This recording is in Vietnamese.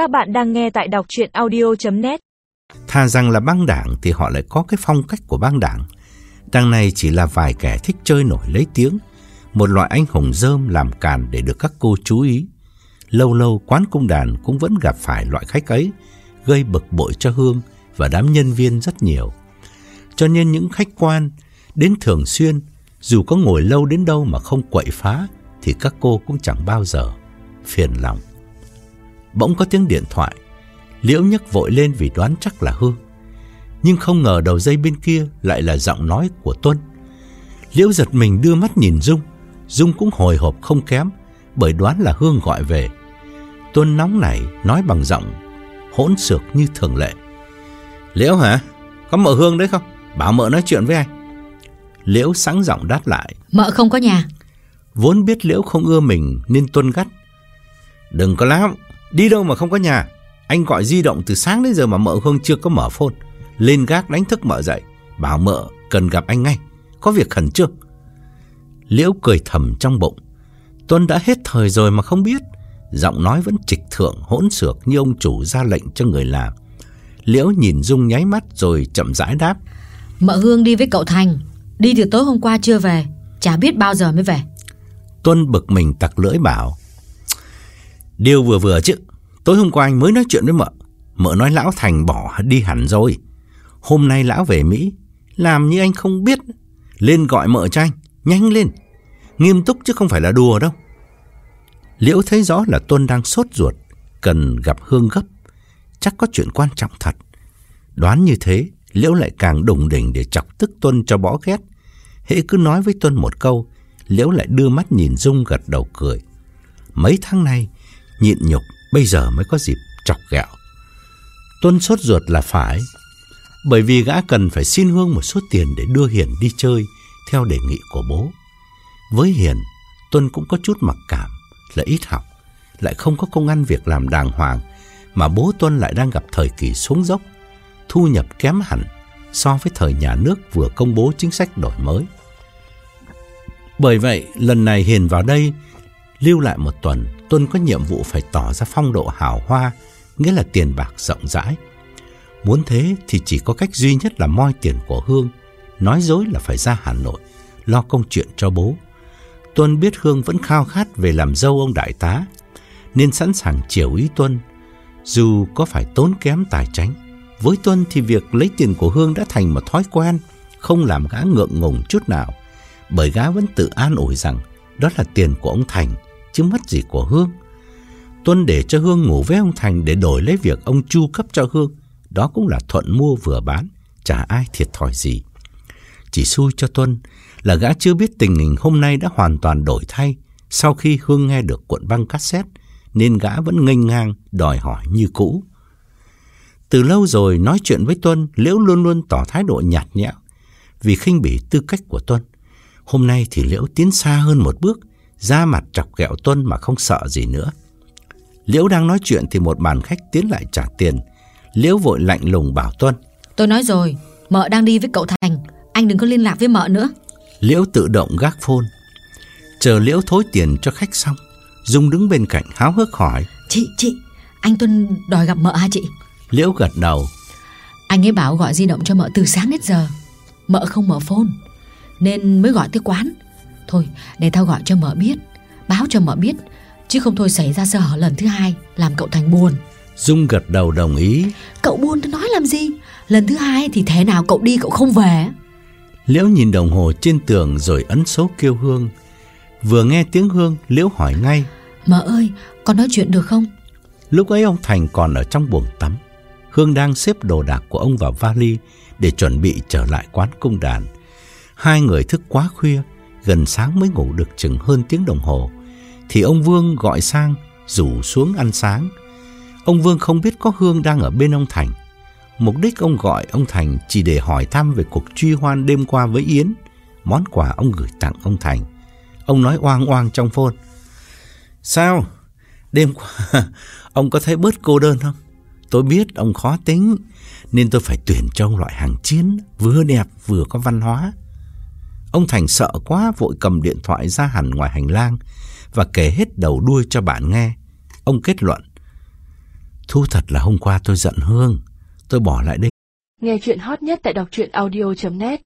Các bạn đang nghe tại đọc chuyện audio.net Thà rằng là băng đảng thì họ lại có cái phong cách của băng đảng. Đằng này chỉ là vài kẻ thích chơi nổi lấy tiếng, một loại anh hùng dơm làm càn để được các cô chú ý. Lâu lâu quán cung đàn cũng vẫn gặp phải loại khách ấy, gây bực bội cho Hương và đám nhân viên rất nhiều. Cho nên những khách quan đến thường xuyên, dù có ngồi lâu đến đâu mà không quậy phá, thì các cô cũng chẳng bao giờ phiền lòng. Bỗng có tiếng điện thoại, Liễu nhấc vội lên vì đoán chắc là Hương. Nhưng không ngờ đầu dây bên kia lại là giọng nói của Tuân. Liễu giật mình đưa mắt nhìn Dung, Dung cũng hồi hộp không kém, bởi đoán là Hương gọi về. Tuân nóng nảy nói bằng giọng hỗn xược như thường lệ. Liễu hả? Có mợ Hương đấy không? Bảo mợ nói chuyện với anh. Liễu sáng giọng đáp lại. Mợ không có nhà. Vốn biết Liễu không ưa mình nên Tuân gắt. Đừng có lắm, đi đâu mà không có nhà. Anh gọi di động từ sáng đến giờ mà mợ Hương chưa có mở phone. Lên gác đánh thức mợ dậy, bảo mợ cần gặp anh ngay, có việc khẩn trương. Liễu cười thầm trong bụng. Tuân đã hết thời rồi mà không biết. Giọng nói vẫn trịch thượng hỗn xược như ông chủ ra lệnh cho người làm. Liễu nhìn Dung nháy mắt rồi chậm rãi đáp. Mợ Hương đi với cậu Thành. Đi từ tối hôm qua chưa về. Chả biết bao giờ mới về. Tuân bực mình tặc lưỡi bảo. Điều vừa vừa chứ. Tối hôm qua anh mới nói chuyện với mợ. Mợ nói lão Thành bỏ đi hẳn rồi. Hôm nay lão về Mỹ. Làm như anh không biết. Lên gọi mợ cho anh. Nhanh lên. Nghiêm túc chứ không phải là đùa đâu. Liễu thấy rõ là Tuân đang sốt ruột. Cần gặp Hương gấp. Chắc có chuyện quan trọng thật. Đoán như thế, Liễu lại càng đồng đỉnh để chọc tức Tuân cho bỏ ghét. Hễ cứ nói với Tuân một câu, Liễu lại đưa mắt nhìn Dung gật đầu cười. Mấy tháng nay, nhịn nhục bây giờ mới có dịp chọc ghẹo. Tuân sốt ruột là phải, bởi vì gã cần phải xin Hương một số tiền để đưa Hiền đi chơi theo đề nghị của bố. Với Hiền, Tuân cũng có chút mặc cảm là ít học, lại không có công ăn việc làm đàng hoàng, mà bố Tuân lại đang gặp thời kỳ xuống dốc, thu nhập kém hẳn so với thời nhà nước vừa công bố chính sách đổi mới. Bởi vậy, lần này Hiền vào đây lưu lại một tuần, Tuân có nhiệm vụ phải tỏ ra phong độ hào hoa, nghĩa là tiền bạc rộng rãi. Muốn thế thì chỉ có cách duy nhất là moi tiền của Hương, nói dối là phải ra Hà Nội, lo công chuyện cho bố. Tuân biết Hương vẫn khao khát về làm dâu ông đại tá, nên sẵn sàng chiều ý Tuân, dù có phải tốn kém tài chính. Với Tuân thì việc lấy tiền của Hương đã thành một thói quen, không làm gã ngượng ngùng chút nào, bởi gã vẫn tự an ủi rằng đó là tiền của ông Thành, chứ mất gì của Hương. Tuân để cho Hương ngủ với ông Thành để đổi lấy việc ông chu cấp cho Hương, đó cũng là thuận mua vừa bán, chả ai thiệt thòi gì. Chỉ xui cho Tuân là gã chưa biết tình hình hôm nay đã hoàn toàn đổi thay sau khi Hương nghe được cuộn băng cassette, nên gã vẫn nghênh ngang đòi hỏi như cũ. Từ lâu rồi nói chuyện với Tuân, Liễu luôn luôn tỏ thái độ nhạt nhẽo vì khinh bỉ tư cách của Tuân. Hôm nay thì Liễu tiến xa hơn một bước, ra mặt chọc ghẹo Tuân mà không sợ gì nữa. Liễu đang nói chuyện thì một bàn khách tiến lại trả tiền. Liễu vội lạnh lùng bảo Tuân. Tôi nói rồi, mợ đang đi với cậu Thành. Anh đừng có liên lạc với mợ nữa. Liễu tự động gác phone. Chờ Liễu thối tiền cho khách xong, Dung đứng bên cạnh háo hức hỏi. Chị, chị, anh Tuân đòi gặp mợ hả chị? Liễu gật đầu. Anh ấy bảo gọi di động cho mợ từ sáng đến giờ. Mợ không mở phone, nên mới gọi tới quán. Thôi, để tao gọi cho mợ biết, báo cho mợ biết, chứ không thôi xảy ra sơ hở lần thứ hai, làm cậu Thành buồn. Dung gật đầu đồng ý. Cậu buồn tôi nói làm gì? Lần thứ hai thì thế nào cậu đi cậu không về? Liễu nhìn đồng hồ trên tường rồi ấn số kêu Hương. Vừa nghe tiếng Hương, Liễu hỏi ngay. Mợ ơi, con nói chuyện được không? Lúc ấy ông Thành còn ở trong buồng tắm. Hương đang xếp đồ đạc của ông vào vali để chuẩn bị trở lại quán cung đàn. Hai người thức quá khuya, gần sáng mới ngủ được chừng hơn tiếng đồng hồ. Thì ông Vương gọi sang, rủ xuống ăn sáng. Ông Vương không biết có Hương đang ở bên ông Thành. Mục đích ông gọi ông Thành chỉ để hỏi thăm về cuộc truy hoan đêm qua với Yến. Món quà ông gửi tặng ông Thành. Ông nói oang oang trong phone. Sao? Đêm qua ông có thấy bớt cô đơn không? Tôi biết ông khó tính nên tôi phải tuyển cho ông loại hàng chiến vừa đẹp vừa có văn hóa. Ông Thành sợ quá, vội cầm điện thoại ra hẳn ngoài hành lang và kể hết đầu đuôi cho bạn nghe. Ông kết luận. thu thật là hôm qua tôi giận Hương. Tôi bỏ lại đây Nghe chuyện hot nhất tại đọc truyện audio.net